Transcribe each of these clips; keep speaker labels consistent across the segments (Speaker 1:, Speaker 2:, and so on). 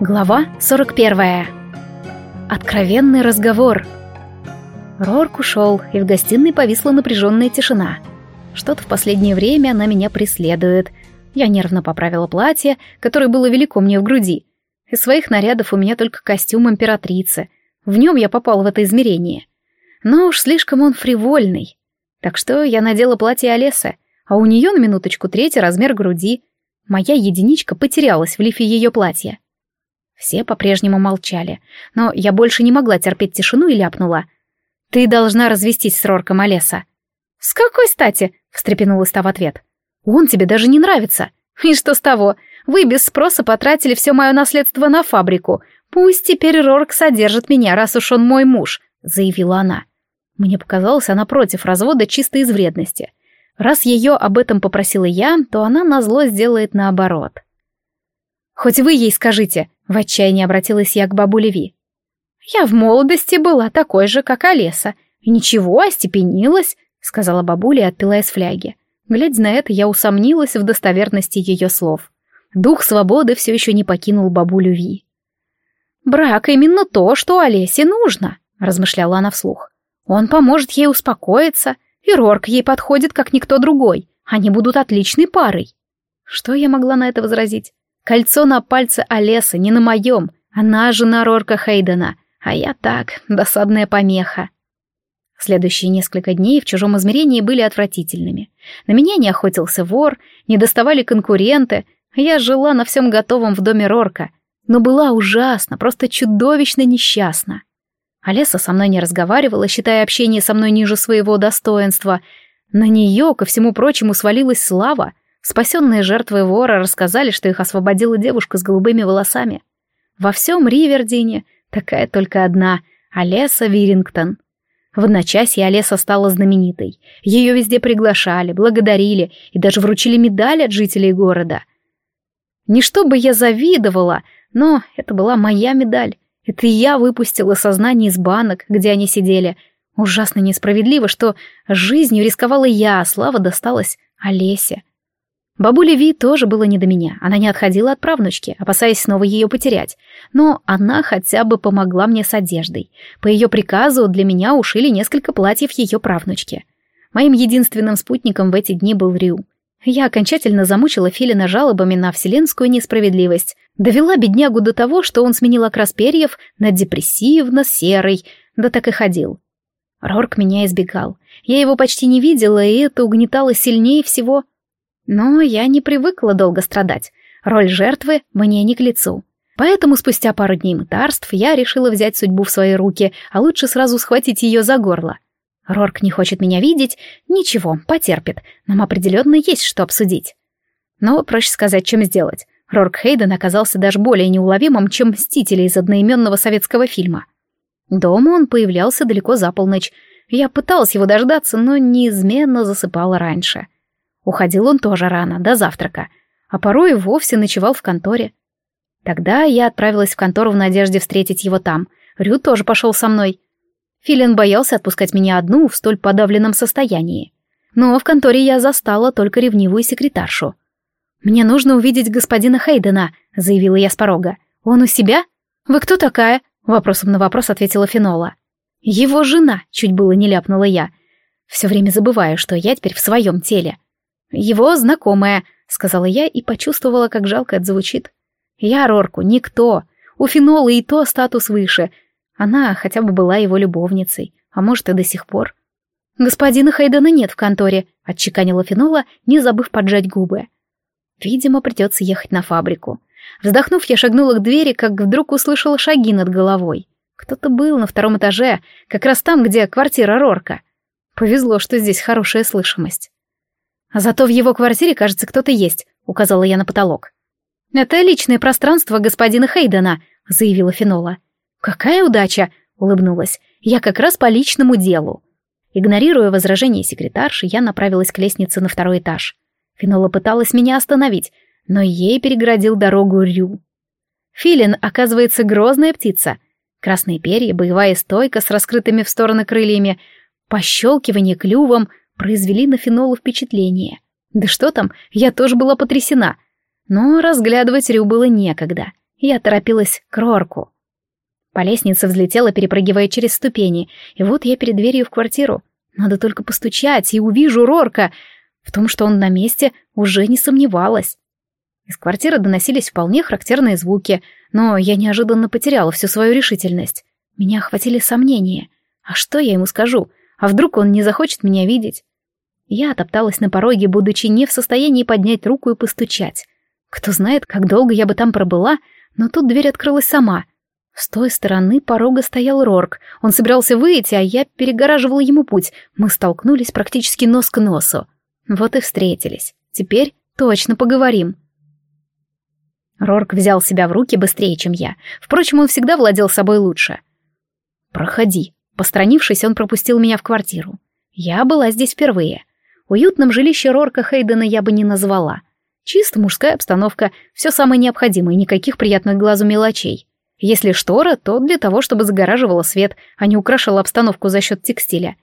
Speaker 1: Глава 41. Откровенный разговор. Рорк ушел, и в гостиной повисла напряженная тишина. Что-то в последнее время она меня преследует. Я нервно поправила платье, которое было велико мне в груди. Из своих нарядов у меня только костюм императрицы. В нем я попала в это измерение. Но уж слишком он фривольный. Так что я надела платье Олесы, а у нее на минуточку третий размер груди. Моя единичка потерялась в лифе ее платья. Все по-прежнему молчали, но я больше не могла терпеть тишину и ляпнула. «Ты должна развестись с Рорком Олеса». «С какой стати?» — встрепенулась та в ответ. «Он тебе даже не нравится. И что с того? Вы без спроса потратили все мое наследство на фабрику. Пусть теперь Рорк содержит меня, раз уж он мой муж», — заявила она. Мне показалось, она против развода чисто из вредности. Раз ее об этом попросила я, то она назло сделает наоборот. «Хоть вы ей скажите», в отчаянии обратилась я к бабуле Ви. «Я в молодости была такой же, как Олеса. Ничего, остепенилась», — сказала бабуля и отпила из фляги. Глядя на это, я усомнилась в достоверности ее слов. Дух свободы все еще не покинул бабулю Ви. «Брак именно то, что Олесе нужно», — размышляла она вслух. «Он поможет ей успокоиться, и Рорк ей подходит, как никто другой. Они будут отличной парой». Что я могла на это возразить? Кольцо на пальце Олесы, не на моем. Она жена Рорка Хейдена, а я так, досадная помеха. Следующие несколько дней в чужом измерении были отвратительными. На меня не охотился вор, не доставали конкуренты, я жила на всем готовом в доме Рорка, но была ужасно, просто чудовищно несчастна. Олеса со мной не разговаривала, считая общение со мной ниже своего достоинства. На нее, ко всему прочему, свалилась слава, Спасенные жертвы вора рассказали, что их освободила девушка с голубыми волосами. Во всем Ривердине такая только одна — Олеса Вирингтон. В одночасье Олеса стала знаменитой. Ее везде приглашали, благодарили и даже вручили медаль от жителей города. Не чтобы я завидовала, но это была моя медаль. Это я выпустила сознание из банок, где они сидели. Ужасно несправедливо, что жизнью рисковала я, а слава досталась Олесе. Бабуле Ви тоже было не до меня, она не отходила от правнучки, опасаясь снова ее потерять. Но она хотя бы помогла мне с одеждой. По ее приказу для меня ушили несколько платьев ее правнучки. Моим единственным спутником в эти дни был Рю. Я окончательно замучила Филина жалобами на вселенскую несправедливость, довела беднягу до того, что он сменил окрас перьев на депрессивно-серый, да так и ходил. Рорк меня избегал. Я его почти не видела, и это угнетало сильнее всего — но я не привыкла долго страдать. Роль жертвы мне не к лицу. Поэтому спустя пару дней мытарств я решила взять судьбу в свои руки, а лучше сразу схватить ее за горло. Рорк не хочет меня видеть, ничего, потерпит, нам определенно есть что обсудить. Но проще сказать, чем сделать. Рорк Хейден оказался даже более неуловимым, чем Мстители из одноименного советского фильма. Дома он появлялся далеко за полночь. Я пыталась его дождаться, но неизменно засыпала раньше — Уходил он тоже рано, до завтрака, а порой и вовсе ночевал в конторе. Тогда я отправилась в контору в надежде встретить его там. Рю тоже пошел со мной. Филин боялся отпускать меня одну в столь подавленном состоянии. Но в конторе я застала только ревнивую секретаршу. «Мне нужно увидеть господина Хейдена», — заявила я с порога. «Он у себя?» «Вы кто такая?» — вопросом на вопрос ответила Фенола. «Его жена», — чуть было не ляпнула я. Все время забываю, что я теперь в своем теле. «Его знакомая», — сказала я и почувствовала, как жалко это звучит. «Я Рорку, никто. У Фенола и то статус выше. Она хотя бы была его любовницей, а может и до сих пор». «Господина Хайдена нет в конторе», — отчеканила Фенола, не забыв поджать губы. «Видимо, придется ехать на фабрику». Вздохнув, я шагнула к двери, как вдруг услышала шаги над головой. Кто-то был на втором этаже, как раз там, где квартира Рорка. Повезло, что здесь хорошая слышимость. А зато в его квартире, кажется, кто-то есть, указала я на потолок. Это личное пространство господина Хейдена, заявила Фенола. Какая удача, улыбнулась. Я как раз по личному делу. Игнорируя возражение секретарши, я направилась к лестнице на второй этаж. Фенола пыталась меня остановить, но ей переградил дорогу Рю. Филин, оказывается, грозная птица. Красные перья, боевая стойка с раскрытыми в стороны крыльями, пощелкивание клювом, произвели на Фенолу впечатление. Да что там, я тоже была потрясена. Но разглядывать Рю было некогда. Я торопилась к Рорку. По лестнице взлетела, перепрыгивая через ступени, и вот я перед дверью в квартиру. Надо только постучать, и увижу Рорка. В том, что он на месте, уже не сомневалась. Из квартиры доносились вполне характерные звуки, но я неожиданно потеряла всю свою решительность. Меня охватили сомнения. А что я ему скажу? А вдруг он не захочет меня видеть? Я топталась на пороге, будучи не в состоянии поднять руку и постучать. Кто знает, как долго я бы там пробыла, но тут дверь открылась сама. С той стороны порога стоял Рорк. Он собирался выйти, а я перегораживала ему путь. Мы столкнулись практически нос к носу. Вот и встретились. Теперь точно поговорим. Рорк взял себя в руки быстрее, чем я. Впрочем, он всегда владел собой лучше. «Проходи». Постранившись, он пропустил меня в квартиру. Я была здесь впервые. Уютным жилище Рорка Хейдена я бы не назвала. Чисто мужская обстановка, все самое необходимое, никаких приятных глазу мелочей. Если штора, то для того, чтобы загораживала свет, а не украшала обстановку за счет текстиля.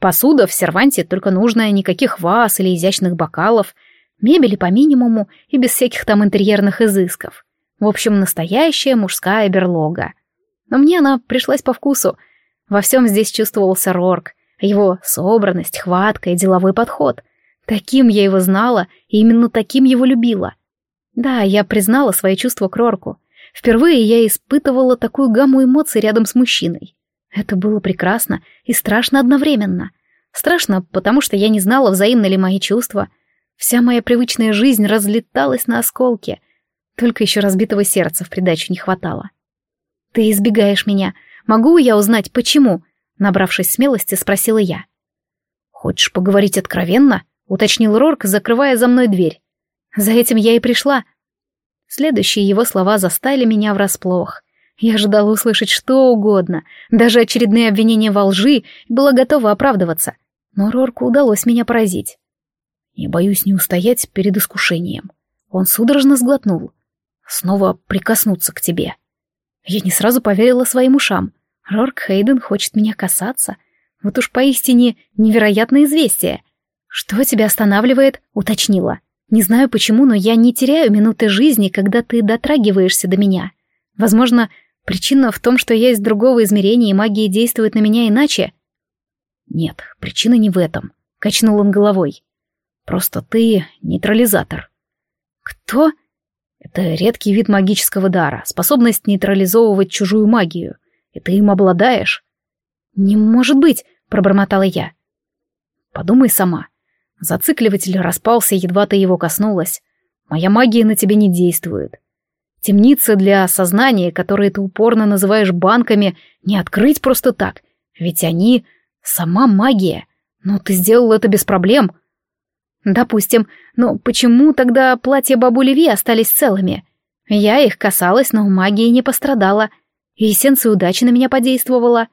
Speaker 1: Посуда в серванте только нужная, никаких ваз или изящных бокалов, мебели по минимуму и без всяких там интерьерных изысков. В общем, настоящая мужская берлога. Но мне она пришлась по вкусу. Во всем здесь чувствовался Рорк, его собранность, хватка и деловой подход. Таким я его знала, и именно таким его любила. Да, я признала свои чувства к Рорку. Впервые я испытывала такую гамму эмоций рядом с мужчиной. Это было прекрасно и страшно одновременно. Страшно, потому что я не знала, взаимны ли мои чувства. Вся моя привычная жизнь разлеталась на осколки. Только еще разбитого сердца в придачу не хватало. «Ты избегаешь меня. Могу я узнать, почему?» Набравшись смелости, спросила я. «Хочешь поговорить откровенно?» — уточнил Рорк, закрывая за мной дверь. «За этим я и пришла». Следующие его слова застали меня врасплох. Я ожидала услышать что угодно, даже очередные обвинения во лжи, была готова оправдываться. Но Рорку удалось меня поразить. «Не боюсь не устоять перед искушением». Он судорожно сглотнул. «Снова прикоснуться к тебе». Я не сразу поверила своим ушам. Рорк Хейден хочет меня касаться. Вот уж поистине невероятное известие. «Что тебя останавливает?» — уточнила. «Не знаю почему, но я не теряю минуты жизни, когда ты дотрагиваешься до меня. Возможно, причина в том, что я из другого измерения, и магия действует на меня иначе?» «Нет, причина не в этом», — качнул он головой. «Просто ты нейтрализатор». «Кто?» «Это редкий вид магического дара, способность нейтрализовывать чужую магию и ты им обладаешь?» «Не может быть!» — пробормотала я. «Подумай сама. Зацикливатель распался, едва ты его коснулась. Моя магия на тебе не действует. Темницы для сознания, которые ты упорно называешь банками, не открыть просто так, ведь они — сама магия. Но ты сделал это без проблем». «Допустим, но почему тогда платья бабули Ви остались целыми? Я их касалась, но магия не пострадала». Эссенция удачи на меня подействовала.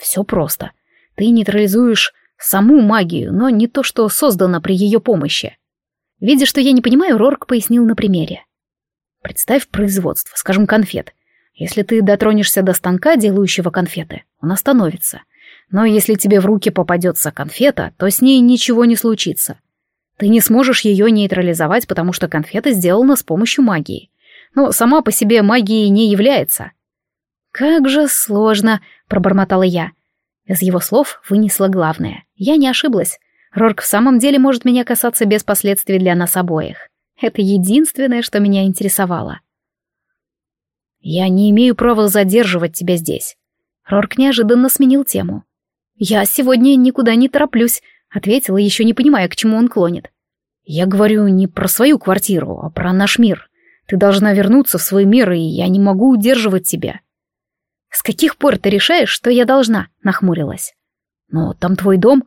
Speaker 1: Все просто. Ты нейтрализуешь саму магию, но не то, что создано при ее помощи. Видя, что я не понимаю, Рорк пояснил на примере. Представь производство, скажем, конфет. Если ты дотронешься до станка, делающего конфеты, он остановится. Но если тебе в руки попадется конфета, то с ней ничего не случится. Ты не сможешь ее нейтрализовать, потому что конфета сделана с помощью магии. Но сама по себе магией не является. «Как же сложно!» — пробормотала я. Из его слов вынесла главное. Я не ошиблась. Рорк в самом деле может меня касаться без последствий для нас обоих. Это единственное, что меня интересовало. «Я не имею права задерживать тебя здесь». Рорк неожиданно сменил тему. «Я сегодня никуда не тороплюсь», — ответила, еще не понимая, к чему он клонит. «Я говорю не про свою квартиру, а про наш мир. Ты должна вернуться в свой мир, и я не могу удерживать тебя». «С каких пор ты решаешь, что я должна?» — нахмурилась. «Но там твой дом,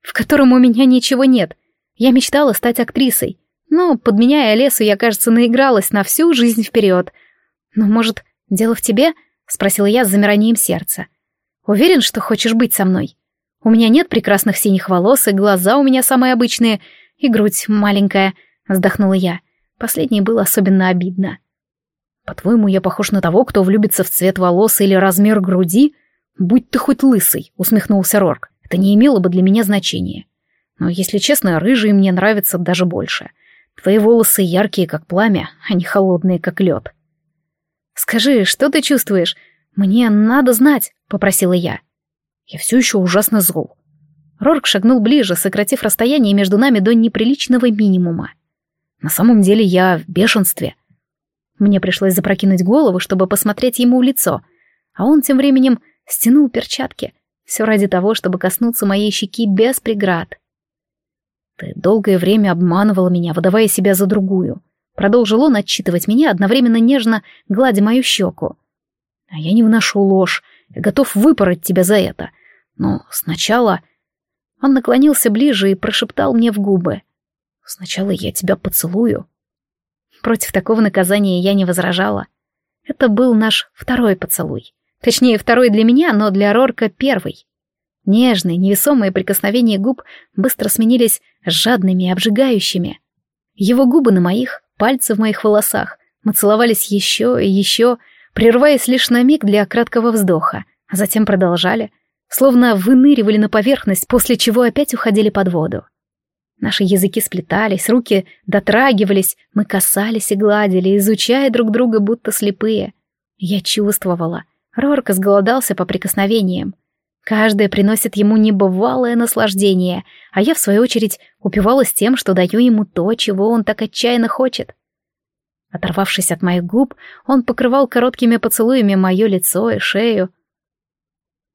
Speaker 1: в котором у меня ничего нет. Я мечтала стать актрисой, но, подменяя лесу, я, кажется, наигралась на всю жизнь вперед. Но, может, дело в тебе?» — спросила я с замиранием сердца. «Уверен, что хочешь быть со мной? У меня нет прекрасных синих волос, и глаза у меня самые обычные, и грудь маленькая», — вздохнула я. Последнее было особенно обидно. По-твоему, я похож на того, кто влюбится в цвет волос или размер груди? Будь ты хоть лысый, усмехнулся Рорк. Это не имело бы для меня значения. Но, если честно, рыжие мне нравятся даже больше. Твои волосы яркие, как пламя, а не холодные, как лед. «Скажи, что ты чувствуешь? Мне надо знать», — попросила я. «Я все еще ужасно зол». Рорк шагнул ближе, сократив расстояние между нами до неприличного минимума. «На самом деле я в бешенстве». Мне пришлось запрокинуть голову, чтобы посмотреть ему в лицо, а он тем временем стянул перчатки. Все ради того, чтобы коснуться моей щеки без преград. «Ты долгое время обманывала меня, выдавая себя за другую», Продолжил он отчитывать меня, одновременно нежно гладя мою щеку. А я не вношу ложь, готов выпороть тебя за это. Но сначала... Он наклонился ближе и прошептал мне в губы. Сначала я тебя поцелую. Против такого наказания я не возражала. Это был наш второй поцелуй. Точнее, второй для меня, но для Рорка первый. Нежные, невесомые прикосновения губ быстро сменились жадными и обжигающими. Его губы на моих, пальцы в моих волосах. Мы целовались еще и еще, прерываясь лишь на миг для краткого вздоха, а затем продолжали, словно выныривали на поверхность, после чего опять уходили под воду. Наши языки сплетались, руки дотрагивались, мы касались и гладили, изучая друг друга, будто слепые. Я чувствовала. Рорк сголодался по прикосновениям. Каждая приносит ему небывалое наслаждение, а я, в свою очередь, упивалась тем, что даю ему то, чего он так отчаянно хочет. Оторвавшись от моих губ, он покрывал короткими поцелуями мое лицо и шею.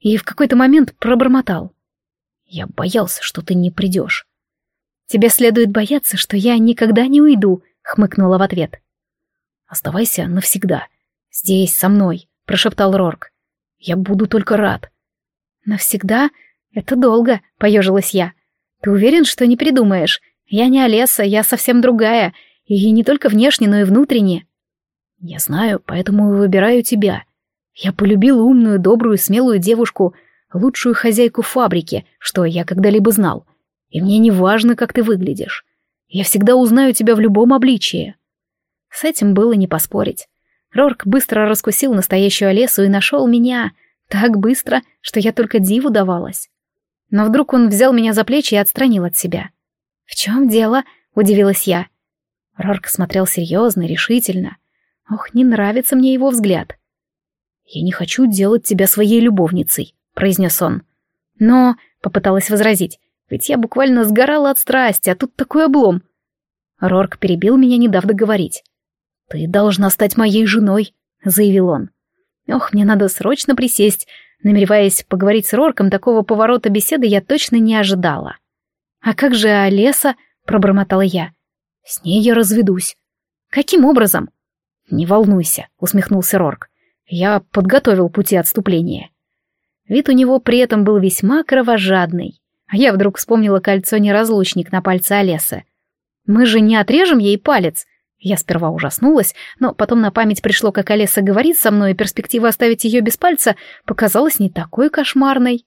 Speaker 1: И в какой-то момент пробормотал. «Я боялся, что ты не придешь». «Тебе следует бояться, что я никогда не уйду», — хмыкнула в ответ. «Оставайся навсегда. Здесь, со мной», — прошептал Рорк. «Я буду только рад». «Навсегда? Это долго», — поежилась я. «Ты уверен, что не придумаешь? Я не Олеса, я совсем другая, и не только внешне, но и внутренне». «Я знаю, поэтому и выбираю тебя. Я полюбил умную, добрую, смелую девушку, лучшую хозяйку фабрики, что я когда-либо знал. И мне не важно, как ты выглядишь. Я всегда узнаю тебя в любом обличии». С этим было не поспорить. Рорк быстро раскусил настоящую Олесу и нашел меня — так быстро, что я только диву давалась. Но вдруг он взял меня за плечи и отстранил от себя. «В чем дело?» — удивилась я. Рорк смотрел серьезно, решительно. Ох, не нравится мне его взгляд. «Я не хочу делать тебя своей любовницей», — произнес он. «Но...» — попыталась возразить. «Ведь я буквально сгорала от страсти, а тут такой облом». Рорк перебил меня, не дав договорить. «Ты должна стать моей женой», — заявил он. Ох, мне надо срочно присесть. Намереваясь поговорить с Рорком, такого поворота беседы я точно не ожидала. «А как же Олеса?» — пробормотала я. «С ней я разведусь». «Каким образом?» «Не волнуйся», — усмехнулся Рорк. «Я подготовил пути отступления». Вид у него при этом был весьма кровожадный. А я вдруг вспомнила кольцо-неразлучник на пальце Олесы. «Мы же не отрежем ей палец», я сперва ужаснулась, но потом на память пришло, как Олеса говорит со мной, и перспектива оставить ее без пальца показалась не такой кошмарной.